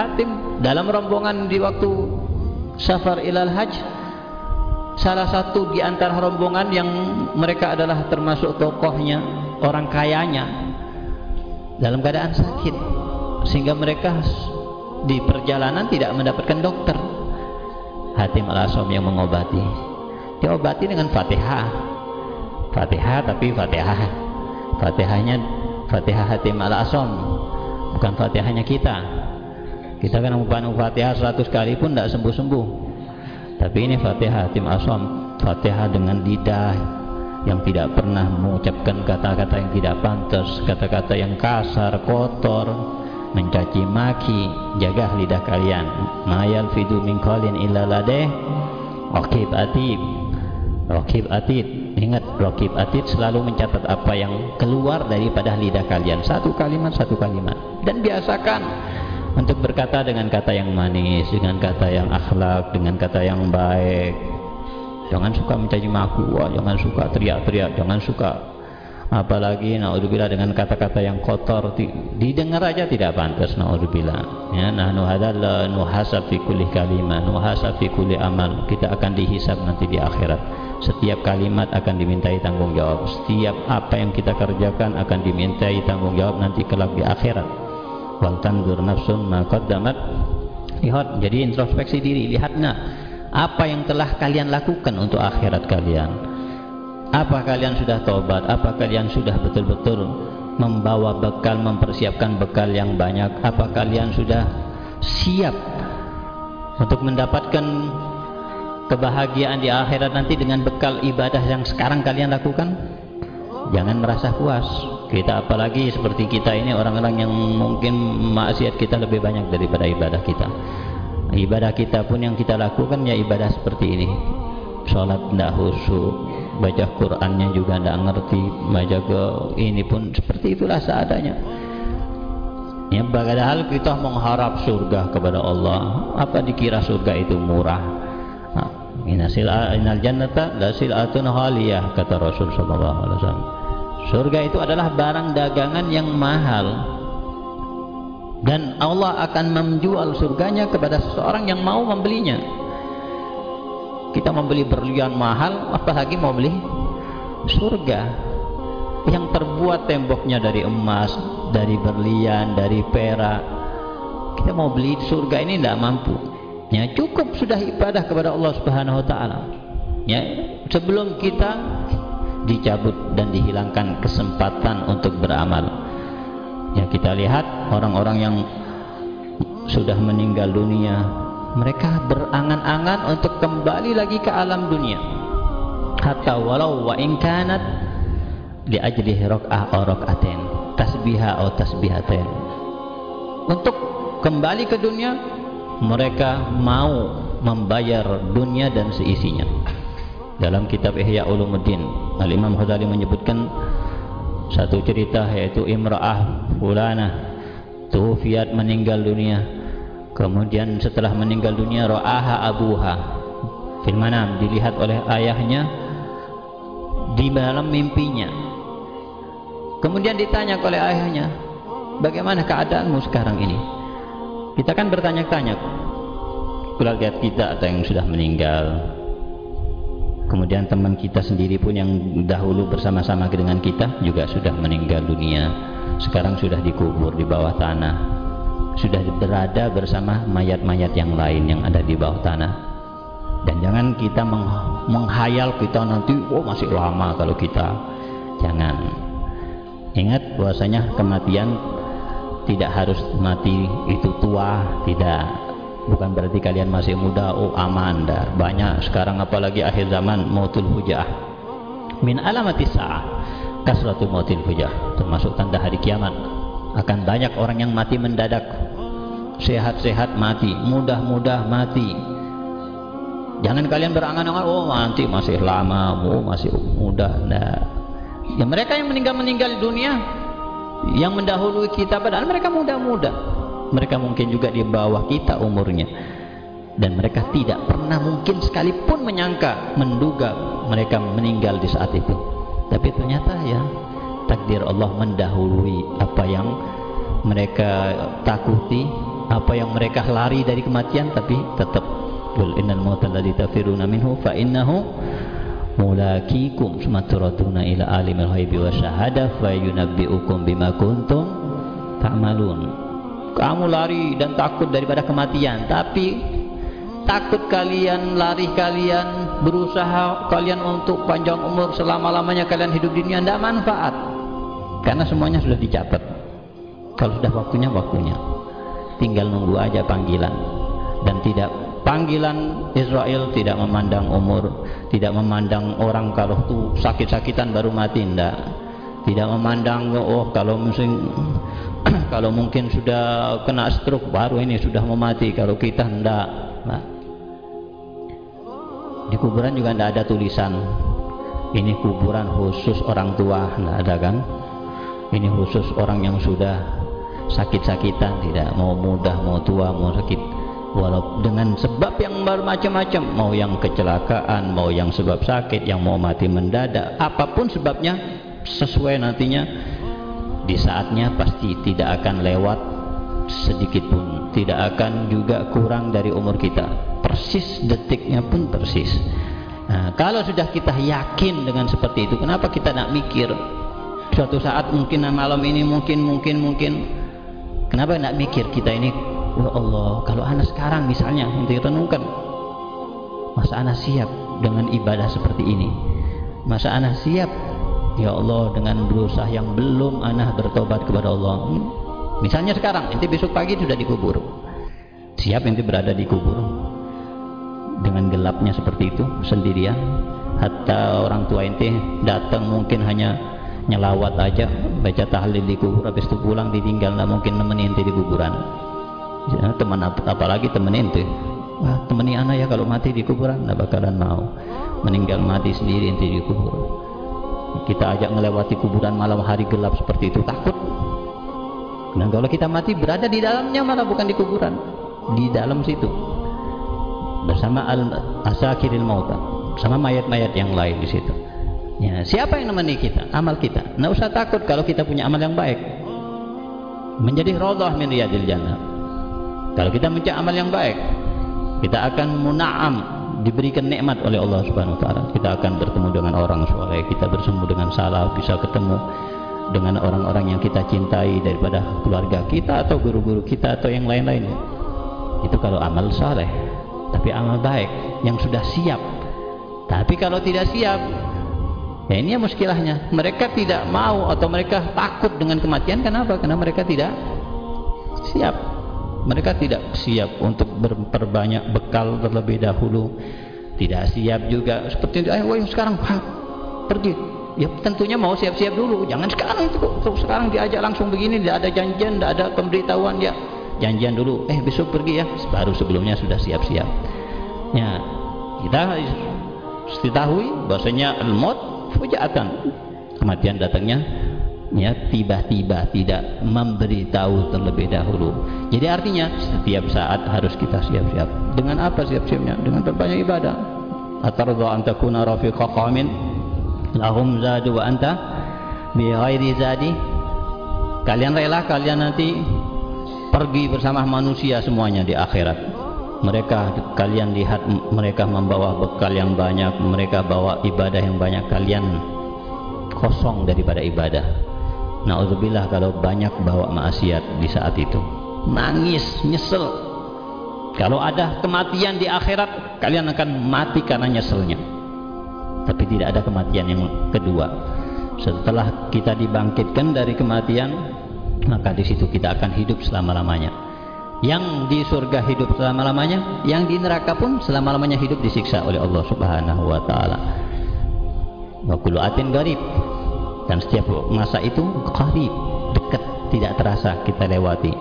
Hatim dalam rombongan di waktu safar ilal hajj salah satu di antara rombongan yang mereka adalah termasuk tokohnya orang kayanya dalam keadaan sakit sehingga mereka di perjalanan tidak mendapatkan dokter. Hatim al-Asom yang mengobati diobati dengan Fatihah. Fatihah tapi Fatihah. Fatihahnya Fatihah Hatim al-Asom bukan Fatihahnya kita kita kan membantu Fatihah 100 kali pun tidak sembuh-sembuh. Tapi ini Fatihah Hatim Asom Fatihah dengan lidah yang tidak pernah mengucapkan kata-kata yang tidak pantas kata-kata yang kasar, kotor mencaci maki jaga lidah kalian. Mayal fidu min qalin illa ladeh. Rokib atib Rokib atib Ingat Rokib atib selalu mencatat apa yang keluar daripada lidah kalian. Satu kalimat, satu kalimat. Dan biasakan untuk berkata dengan kata yang manis Dengan kata yang akhlak Dengan kata yang baik. Jangan suka mencaci maki Jangan suka teriak-teriak Jangan suka apalagi naudzubillah dengan kata-kata yang kotor. Didengar aja tidak pantas naudzubillah. Ya nahnu hadzal nuhasab fi kulli kalimah nuhasab fi kulli amal. Kita akan dihisab nanti di akhirat. Setiap kalimat akan dimintai tanggung jawab setiap apa yang kita kerjakan akan dimintai tanggung jawab nanti kelak di akhirat wal tanzur nafsun ma qaddamat lihat jadi introspeksi diri lihatlah apa yang telah kalian lakukan untuk akhirat kalian apa kalian sudah tobat? Apa kalian sudah betul-betul membawa bekal, mempersiapkan bekal yang banyak? Apa kalian sudah siap untuk mendapatkan kebahagiaan di akhirat nanti dengan bekal ibadah yang sekarang kalian lakukan? Jangan merasa puas. Kita apalagi seperti kita ini orang-orang yang mungkin maksiat kita lebih banyak daripada ibadah kita. Ibadah kita pun yang kita lakukan ya ibadah seperti ini. Salat tidak khusyuk, baca Qurannya juga tidak ngerti baca ke ini pun seperti itulah seadanya ya padahal kita mengharap surga kepada Allah apa dikira surga itu murah inasil inal jannata la silatun haliyah kata Rasul sallallahu alaihi wasallam surga itu adalah barang dagangan yang mahal. Dan Allah akan menjual surganya kepada seseorang yang mau membelinya. Kita membeli berlian mahal apalagi mau beli surga. Yang terbuat temboknya dari emas dari berlian dari perak. Kita mau beli surga ini tidak mampu. Ya cukup sudah ibadah kepada Allah Subhanahu wa taala. Ya sebelum kita dicabut dan dihilangkan kesempatan untuk beramal. Ya kita lihat orang-orang yang sudah meninggal dunia mereka berangan-angan untuk kembali lagi ke alam dunia. Hatta walau wa in kanat li ajli rak'ah aw rak'atain tasbiha atau tasbihatain. Untuk kembali ke dunia mereka mau membayar dunia dan seisinya dalam kitab Ihya Ulumuddin Al-Imam Ghazali menyebutkan satu cerita yaitu imra'ah fulana tufiat meninggal dunia Kemudian setelah meninggal dunia ra'aha abuha fil manam dilihat oleh ayahnya di dalam mimpinya. Kemudian ditanya oleh ayahnya, "Bagaimana keadaanmu sekarang ini?" Kita kan bertanya-tanya keluarga kita atau yang sudah meninggal. Kemudian teman kita sendiri pun yang dahulu bersama-sama dengan kita juga sudah meninggal dunia. Sekarang sudah dikubur di bawah tanah. Sudah berada bersama mayat-mayat yang lain yang ada di bawah tanah. Dan jangan kita meng menghayal kita nanti oh masih lama kalau kita. Jangan. Ingat bahwasanya kematian tidak harus mati itu tua tidak bukan berarti kalian masih muda oh aman dah. Banyak sekarang apalagi akhir zaman mautul hujah. Min alamati sa'ah kasratu mautil hujah. Termasuk tanda hari kiamat. Akan banyak orang yang mati mendadak. Sehat-sehat mati mudah-mudah mati. Jangan kalian berangan-angan oh nanti masih lama oh masih mudah nah ya mereka yang meninggal-meninggal dunia yang mendahului kita padahal mereka muda-muda mereka mungkin juga di bawah kita umurnya. Dan mereka tidak pernah mungkin sekalipun menyangka menduga mereka meninggal di saat itu. Tapi ternyata ya takdir Allah mendahului apa yang mereka takuti apa yang mereka lari dari kematian tapi tetap qul innal mauta alladhi tafiruna minhu fa innahu mulakikum sumaturatuna ila alimil ghaibi wa syahada fa yunabbiukum bima kuntum ta'malun kamu lari dan takut daripada kematian. Tapi takut kalian lari kalian berusaha kalian untuk panjang umur selama-lamanya kalian hidup di dunia tidak manfaat. Karena semuanya sudah dicatat kalau sudah waktunya waktunya. Tinggal nunggu aja panggilan. Dan tidak panggilan Israel tidak memandang umur tidak memandang orang kalau tuh sakit-sakitan baru mati enggak tidak memandang oh kalau mungkin kalau mungkin sudah kena stroke baru ini sudah mau mati kalau kita enggak nah. di kuburan juga enggak ada tulisan. Ini kuburan khusus orang tua enggak ada kan? Ini khusus orang yang sudah sakit-sakitan tidak mau mudah mau tua mau sakit. Walau dengan sebab yang bermacam-macam mau yang kecelakaan mau yang sebab sakit yang mau mati mendadak apa pun sebabnya sesuai nantinya di saatnya pasti tidak akan lewat sedikit pun. Tidak akan juga kurang dari umur kita. Persis detiknya pun persis. Nah, kalau sudah kita yakin dengan seperti itu kenapa kita nak mikir? Suatu saat mungkin malam ini mungkin mungkin mungkin. Kenapa tidak mikir kita ini, ya Allah, kalau anak sekarang misalnya untuk renungkan, masa anak siap dengan ibadah seperti ini? Masa anak siap, ya Allah, dengan berusaha yang belum anak bertobat kepada Allah? Hmm? Misalnya sekarang, nanti besok pagi sudah dikubur. Siap nanti berada di kubur dengan gelapnya seperti itu sendirian. Hatta orang tua ente datang mungkin hanya nyelawat aja baca tahlil di kubur habis itu pulang ditinggal nggak mungkin nemenin di kuburan ya, teman ap apalagi temenin tuh wah temani anak ya kalau mati di kuburan nggak bakalan mau meninggal mati sendiri nanti di kubur kita ajak melewati kuburan malam hari gelap seperti itu takut dan kalau kita mati berada di dalamnya malah bukan di kuburan di dalam situ bersama al asakiril mauta sama mayat-mayat yang lain di situ Ya, siapa yang menemani kita? Amal kita. Tidak usah takut kalau kita punya amal yang baik. Menjadi rodoh min riyadil jannah. Kalau kita mencari amal yang baik, kita akan muna'am, diberikan nikmat oleh Allah Subhanahu wa taala. Kita akan bertemu dengan orang soleh, kita bersemu dengan salah, bisa ketemu dengan orang-orang yang kita cintai daripada keluarga kita atau guru-guru kita atau yang lain-lain. Itu kalau amal soleh. Tapi amal baik yang sudah siap. Tapi kalau tidak siap, Ya ini yang muskilahnya. Mereka tidak mau atau mereka takut dengan kematian. Kenapa? Karena mereka tidak siap. Mereka tidak siap untuk berperbanyak bekal terlebih dahulu. Tidak siap juga. Seperti itu. Ayo, sekarang ha, pergi. Ya tentunya mau siap-siap dulu. Jangan sekarang itu. Kok sekarang diajak langsung begini. Tidak ada janjian, tidak ada pemberitahuan ya. Janjian dulu. Eh besok pergi ya. Baru sebelumnya sudah siap-siap. Ya kita diketahui bahasanya al-maut fujaatan kematian datangnya ya tiba-tiba tidak memberitahu terlebih dahulu. Jadi artinya setiap saat harus kita siap-siap. Dengan apa siap-siapnya? Dengan berbanyak ibadah. Atardu an takuna rafiqa qaumin? Lahum zadu wa anta bi ghairi zadi. Kalian rela kalian nanti pergi bersama manusia semuanya di akhirat. Mereka kalian lihat mereka membawa bekal yang banyak mereka bawa ibadah yang banyak. Kalian kosong daripada ibadah na'udzubillah kalau banyak bawa maksiat di saat itu. Nangis nyesel. Kalau ada kematian di akhirat kalian akan mati karena nyeselnya. Tapi tidak ada kematian yang kedua. Setelah kita dibangkitkan dari kematian maka di situ kita akan hidup selama-lamanya. Yang di surga hidup selama-lamanya, yang di neraka pun selama-lamanya hidup disiksa oleh Allah Subhanahu wa taala. Wa kullu atin garib. Dan setiap masa itu qarib, dekat, tidak terasa kita lewati.